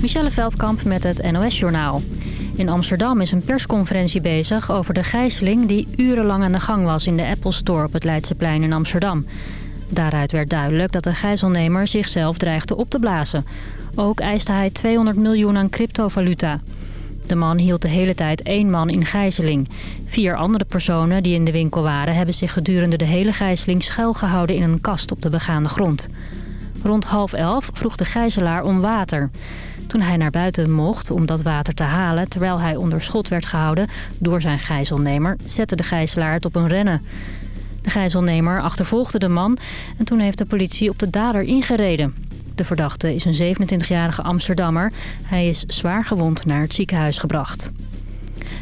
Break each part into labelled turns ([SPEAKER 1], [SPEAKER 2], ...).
[SPEAKER 1] Michelle Veldkamp met het NOS-journaal. In Amsterdam is een persconferentie bezig over de gijzeling... die urenlang aan de gang was in de Apple Store op het Leidseplein in Amsterdam. Daaruit werd duidelijk dat de gijzelnemer zichzelf dreigde op te blazen. Ook eiste hij 200 miljoen aan cryptovaluta. De man hield de hele tijd één man in gijzeling. Vier andere personen die in de winkel waren... hebben zich gedurende de hele gijzeling schuilgehouden in een kast op de begaande grond. Rond half elf vroeg de gijzelaar om water. Toen hij naar buiten mocht om dat water te halen... terwijl hij onder schot werd gehouden door zijn gijzelnemer... zette de gijzelaar het op een rennen. De gijzelnemer achtervolgde de man... en toen heeft de politie op de dader ingereden. De verdachte is een 27-jarige Amsterdammer. Hij is zwaar gewond naar het ziekenhuis gebracht.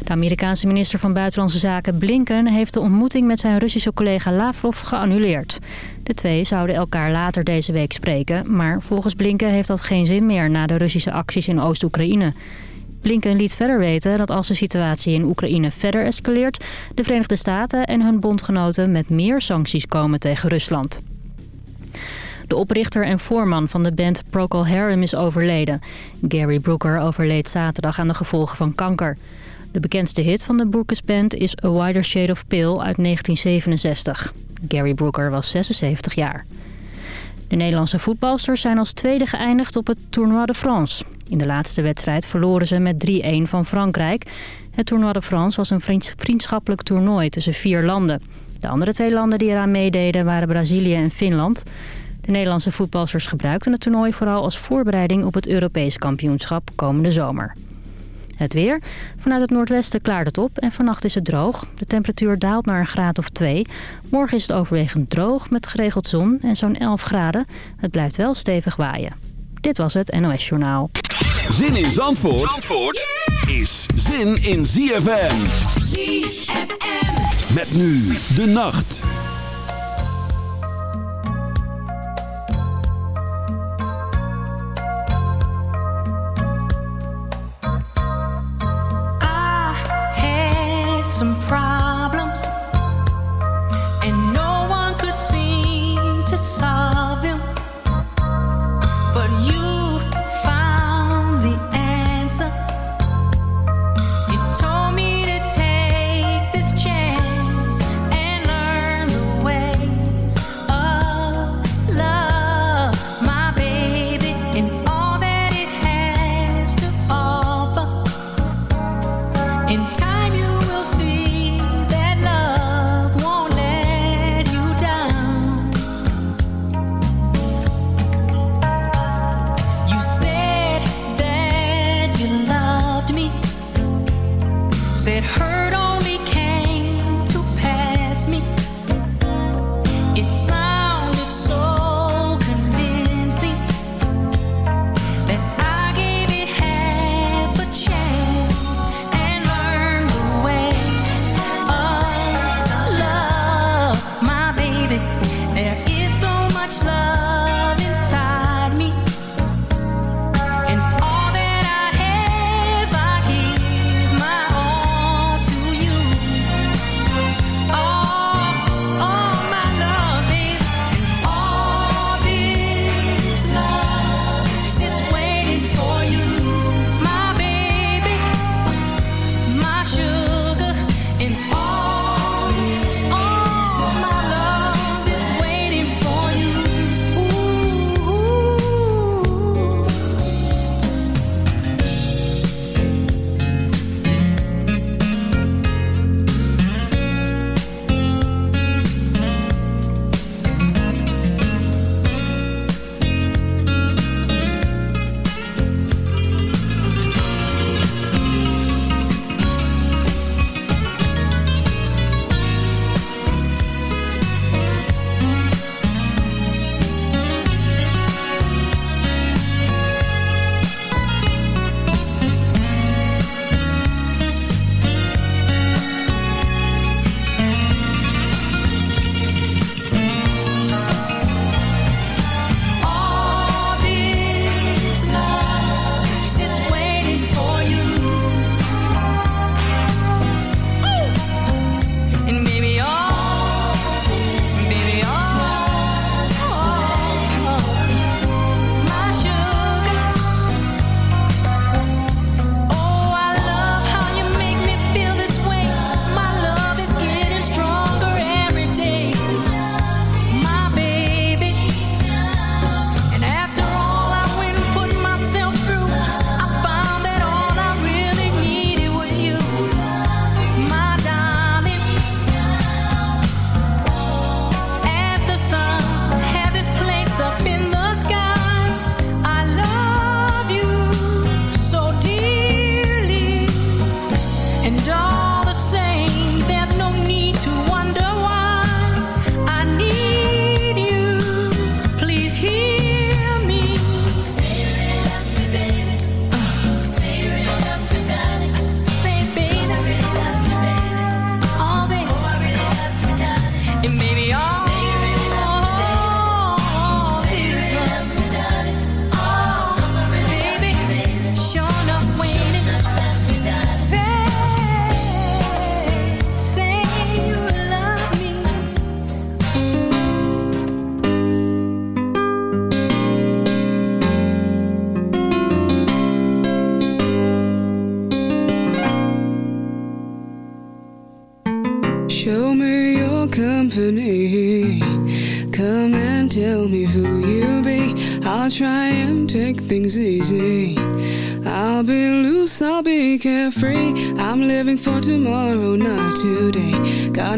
[SPEAKER 1] De Amerikaanse minister van Buitenlandse Zaken Blinken heeft de ontmoeting met zijn Russische collega Lavrov geannuleerd. De twee zouden elkaar later deze week spreken, maar volgens Blinken heeft dat geen zin meer na de Russische acties in Oost-Oekraïne. Blinken liet verder weten dat als de situatie in Oekraïne verder escaleert... de Verenigde Staten en hun bondgenoten met meer sancties komen tegen Rusland. De oprichter en voorman van de band Procol Harum is overleden. Gary Brooker overleed zaterdag aan de gevolgen van kanker. De bekendste hit van de Brookers Band is A Wider Shade of Pale uit 1967. Gary Brooker was 76 jaar. De Nederlandse voetbalsters zijn als tweede geëindigd op het Tournoi de France. In de laatste wedstrijd verloren ze met 3-1 van Frankrijk. Het Tournoi de France was een vriendschappelijk toernooi tussen vier landen. De andere twee landen die eraan meededen waren Brazilië en Finland. De Nederlandse voetbalsters gebruikten het toernooi vooral als voorbereiding op het Europees kampioenschap komende zomer. Het weer. Vanuit het noordwesten klaart het op en vannacht is het droog. De temperatuur daalt naar een graad of 2. Morgen is het overwegend droog met geregeld zon en zo'n 11 graden. Het blijft wel stevig waaien. Dit was het NOS Journaal.
[SPEAKER 2] Zin in Zandvoort, Zandvoort is zin in ZFM. ZFM. Met nu de nacht.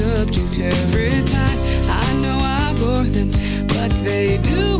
[SPEAKER 3] subject every time. I know I bore them, but they do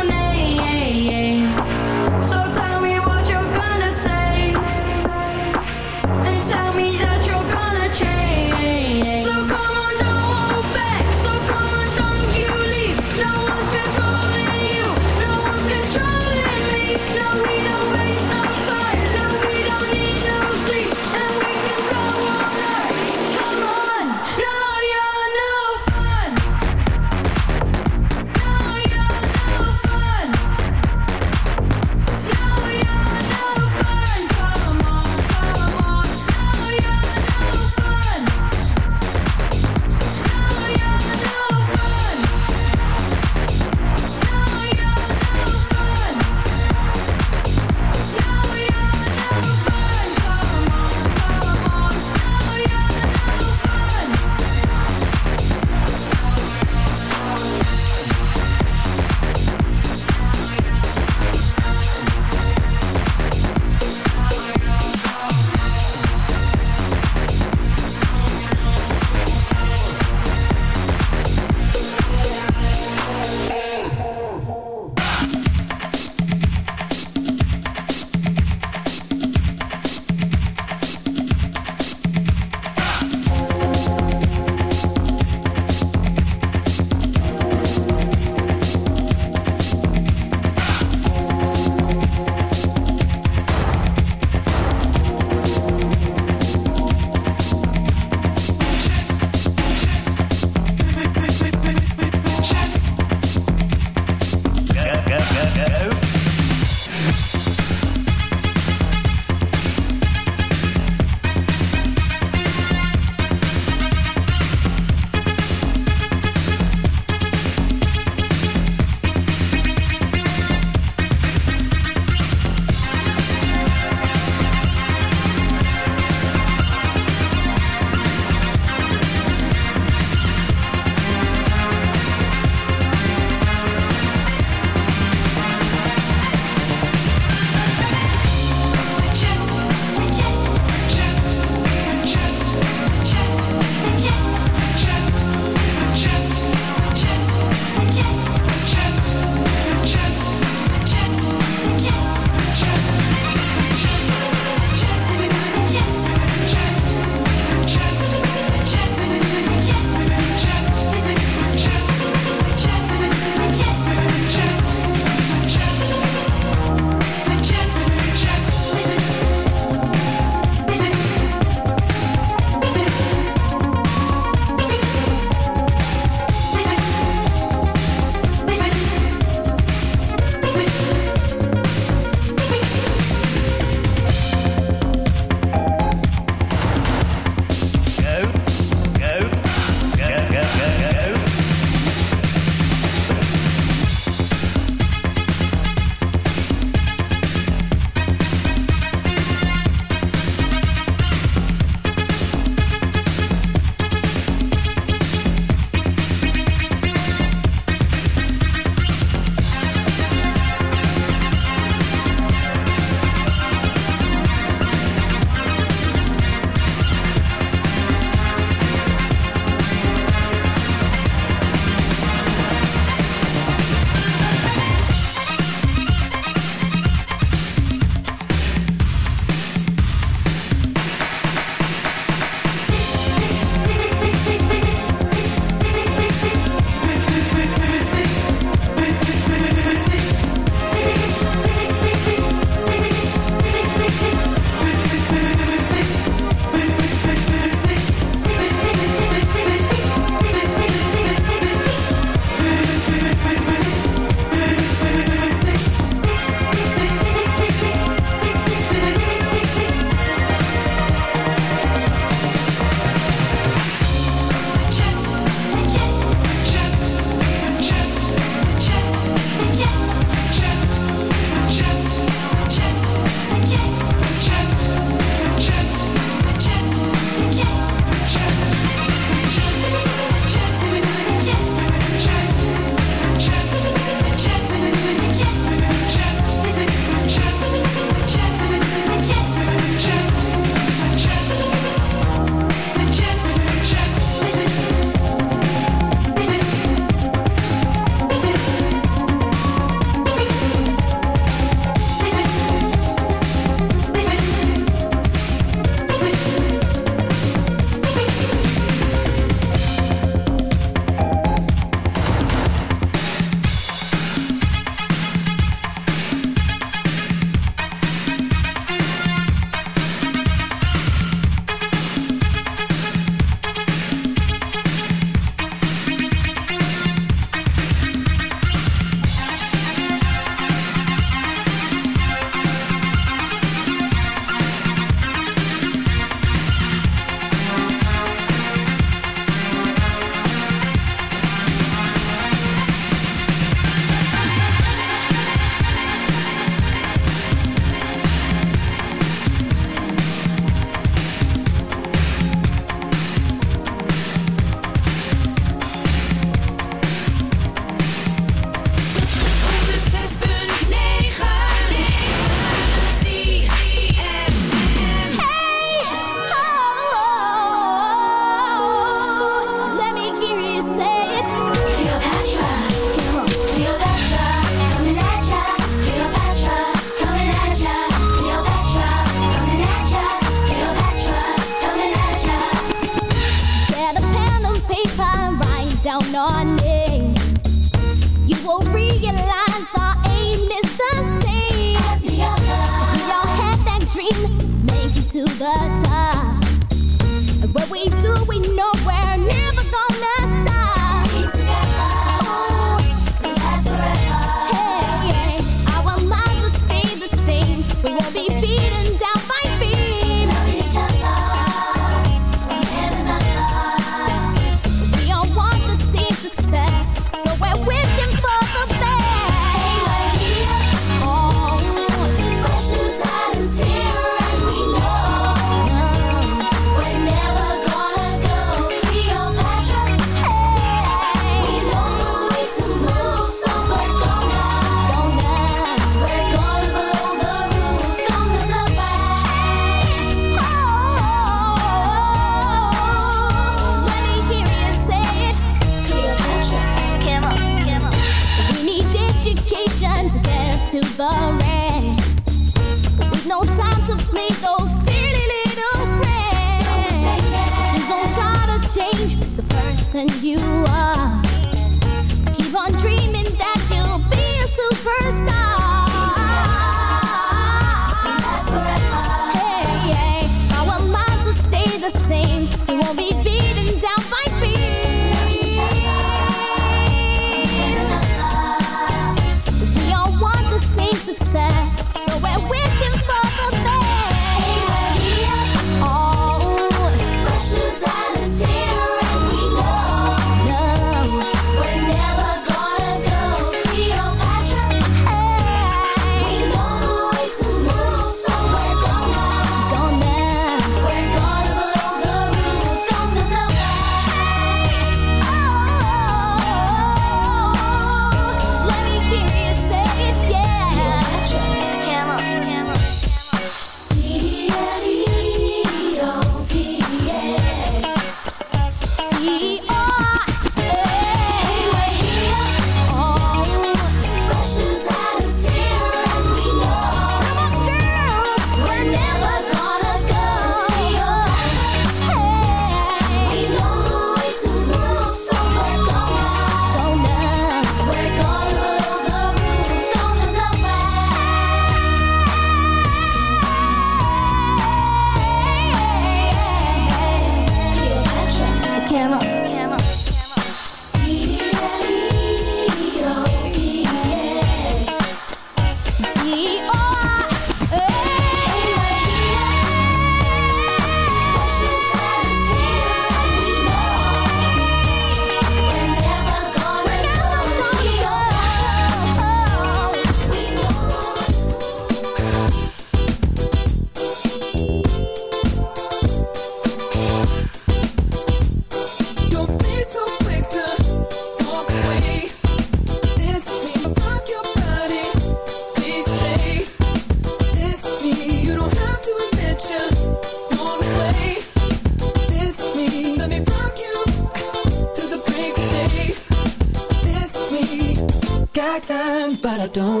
[SPEAKER 4] don't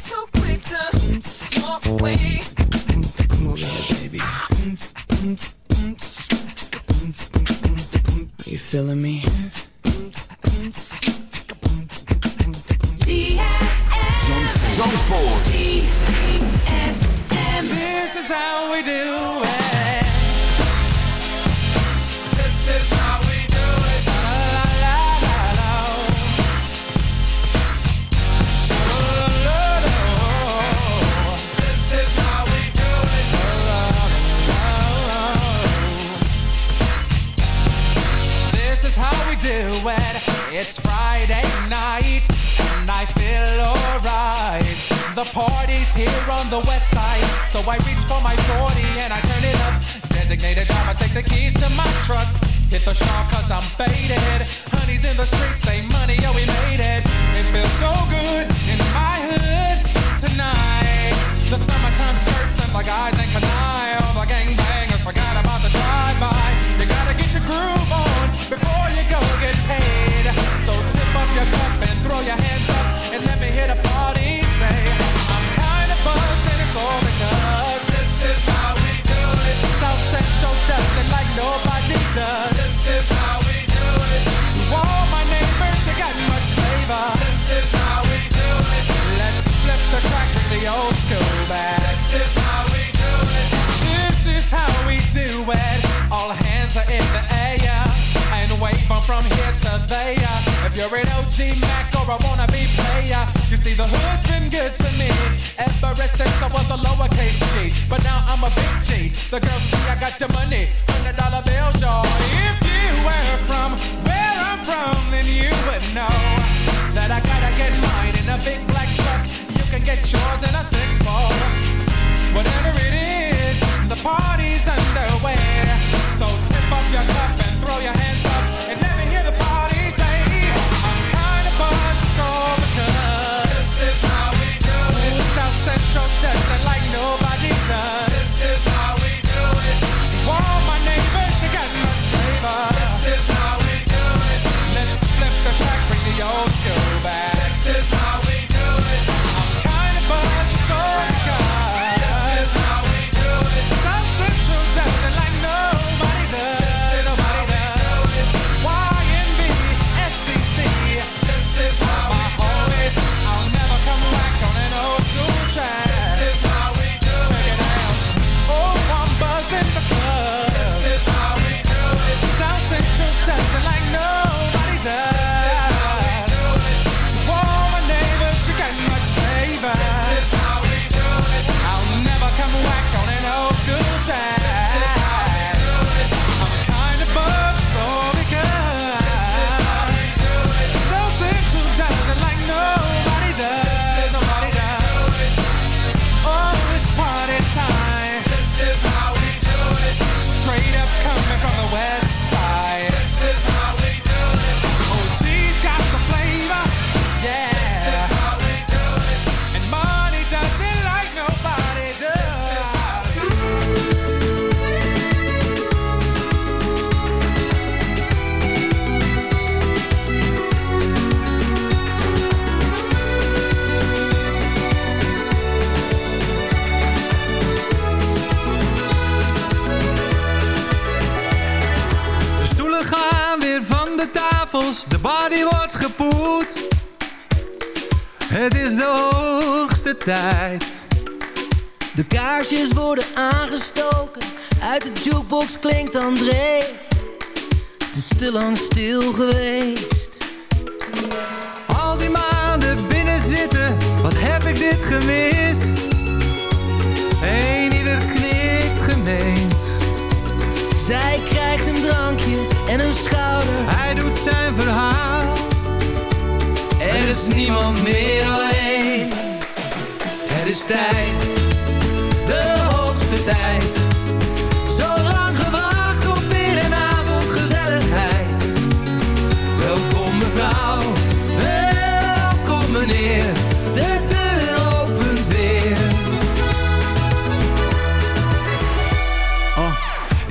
[SPEAKER 4] so
[SPEAKER 3] quick to walk away.
[SPEAKER 5] De body wordt gepoetst. Het is de hoogste tijd.
[SPEAKER 6] De kaarsjes worden aangestoken. Uit de jukebox klinkt André. Het is te lang stil geweest.
[SPEAKER 5] Al die maanden binnen zitten. Wat heb ik dit gemist? Eén ieder knikt gemeend.
[SPEAKER 6] Zij drankje en een schouder.
[SPEAKER 5] Hij doet zijn verhaal.
[SPEAKER 7] Er is niemand meer alleen. Het is tijd, de hoogste tijd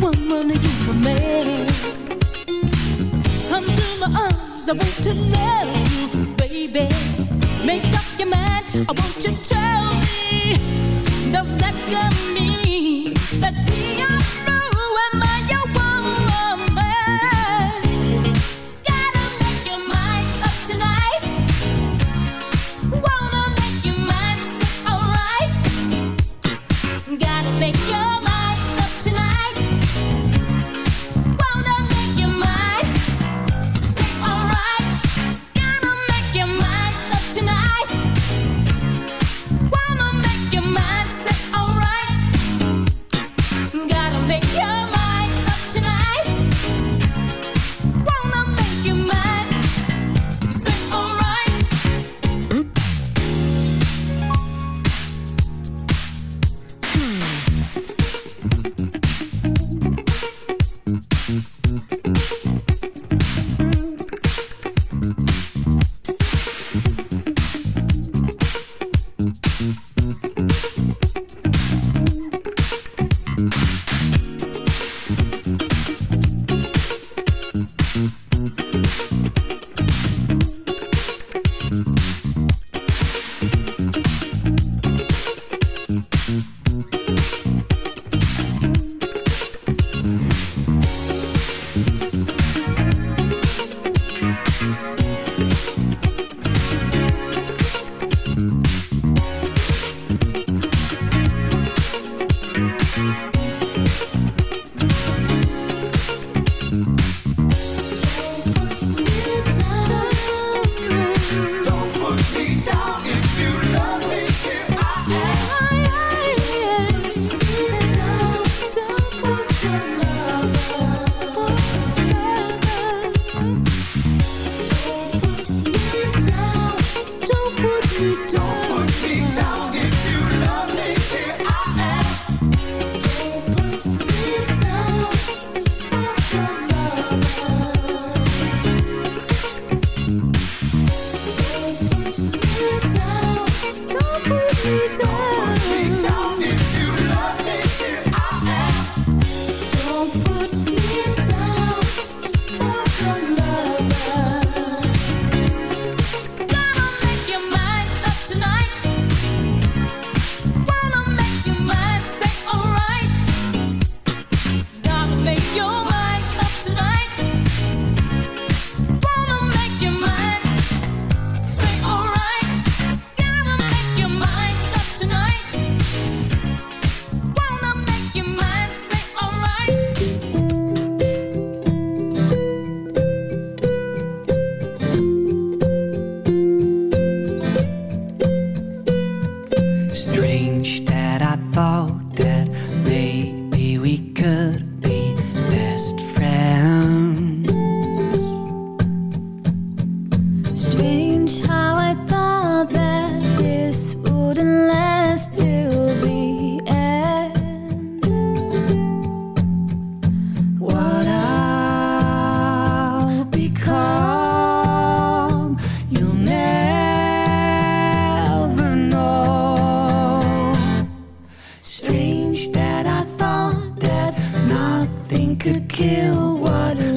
[SPEAKER 4] woman, you a man. Come to my arms,
[SPEAKER 8] I want to love you, baby. Make up your mind, I want you to tell me, does that come mean?
[SPEAKER 9] think could kill
[SPEAKER 8] water.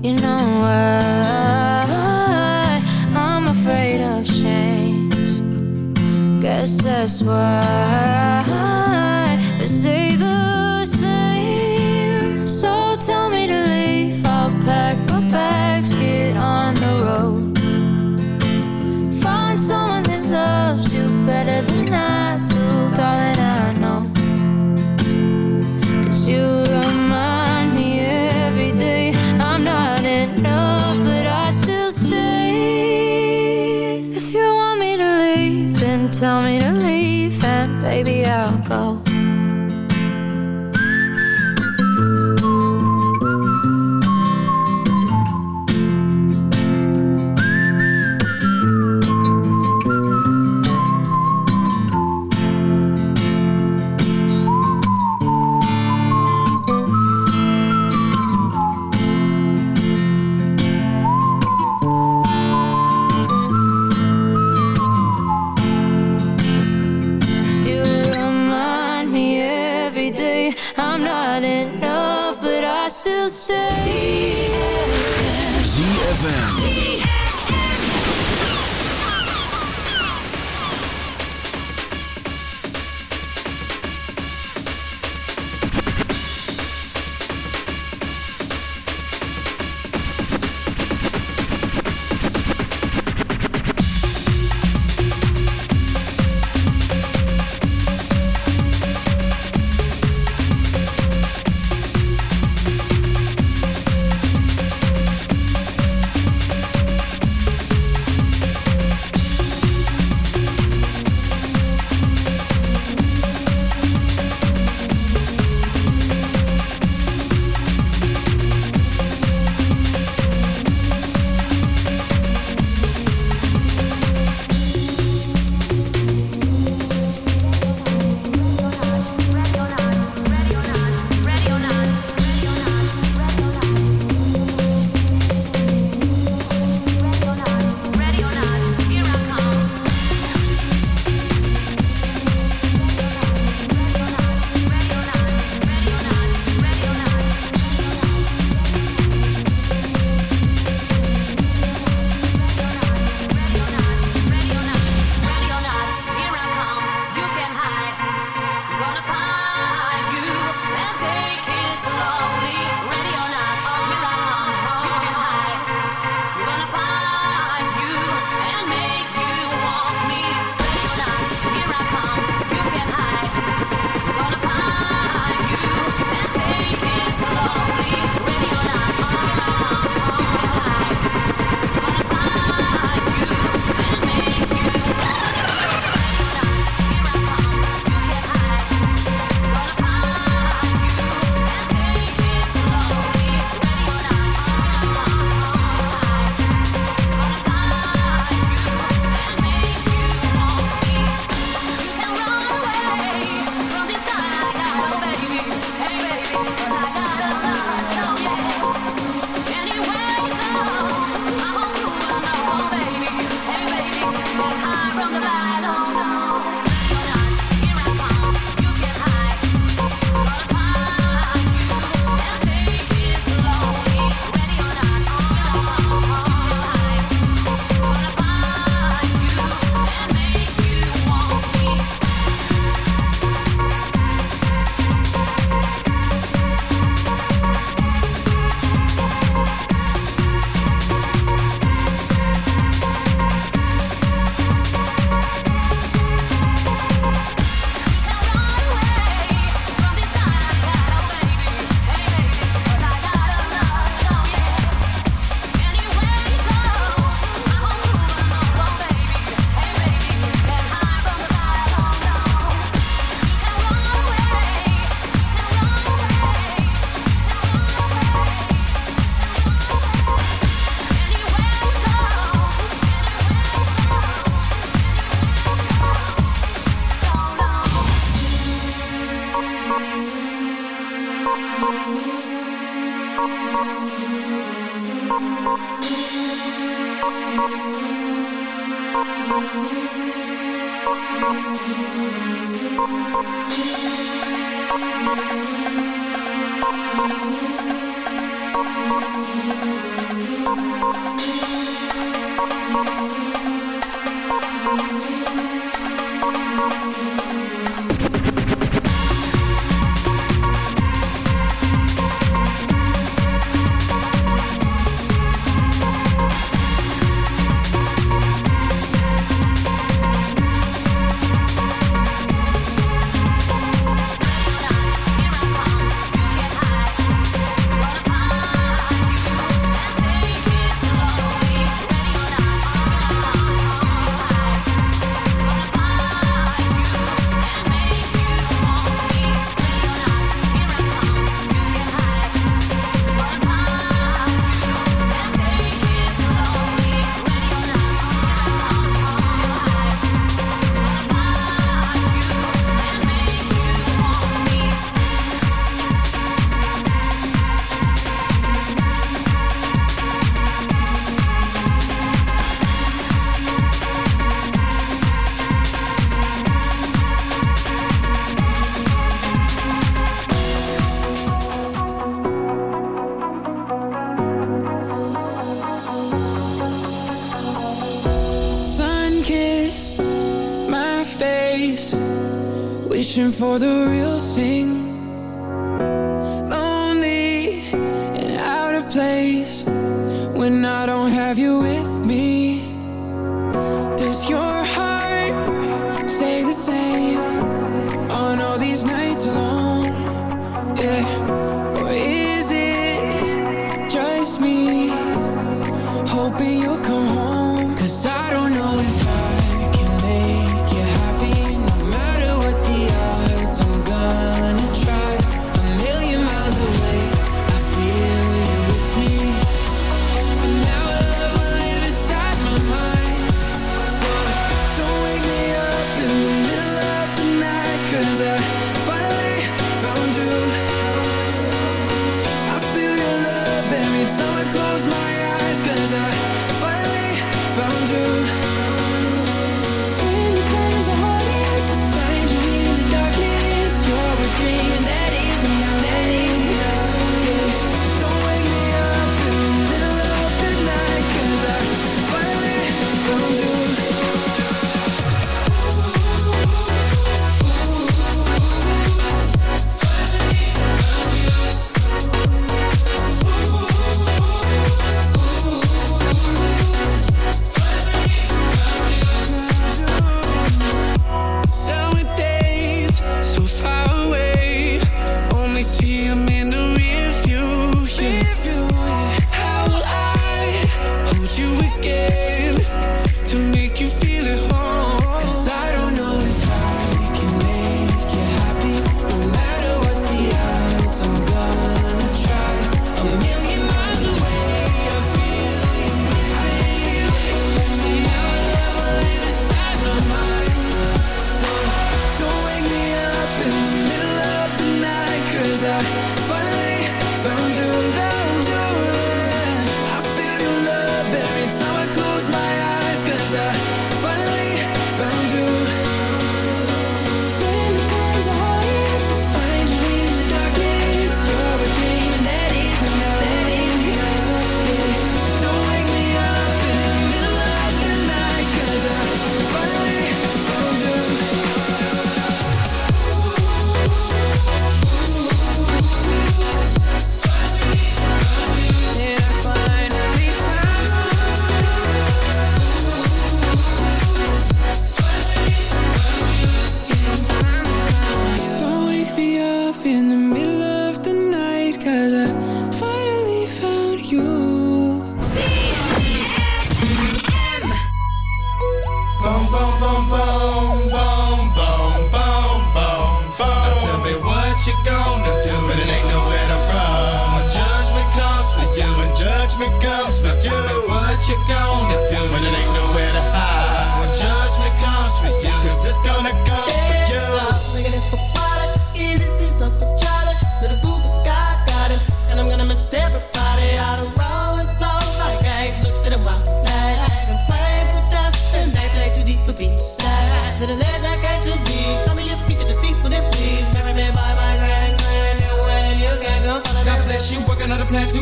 [SPEAKER 8] You know
[SPEAKER 10] why I'm afraid of change. Guess that's why. go.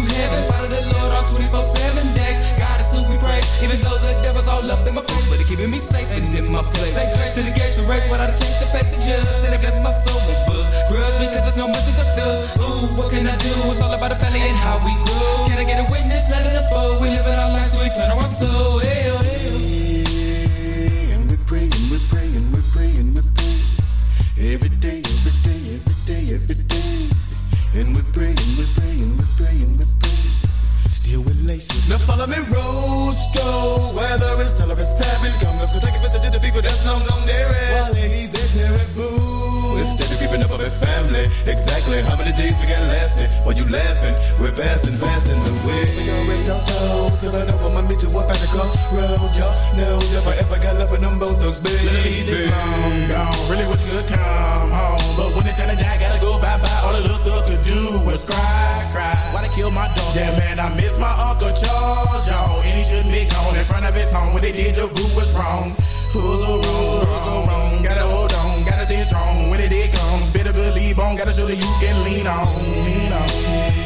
[SPEAKER 11] to
[SPEAKER 12] heaven. Follow the Lord all 24 7 days. God is who we praise. Even though the devil's all up in my face, but He's keeping me safe and in my place. Say grace to the gates of race but I'd change the face the judge. And I bless my soul with buzz. Grudge because there's no mercy for thugs. Ooh, what can I do? It's all about the family and how we grow. Can I get a witness? Not enough. We living our lives, we turn our soul.
[SPEAKER 13] Yeah. Oh, things began lasting while you laughing. We're passing, passing the way. We gon' raise our souls, cause I know I'ma meet you up at the crossroad. Y'all know never ever got love with them both thugs, baby.
[SPEAKER 14] This long gone, really wish you could come home. But when it's time to die, gotta go bye bye. All the little thug could do was cry, cry. Why they kill my dog? Yeah, man, I miss my Uncle Charles, y'all. And he shouldn't be gone in front of his home. When they did, the group was wrong. Who's the rules wrong? Gotta hold on, gotta stay strong when it did come. Gotta show that you can lean on, lean on.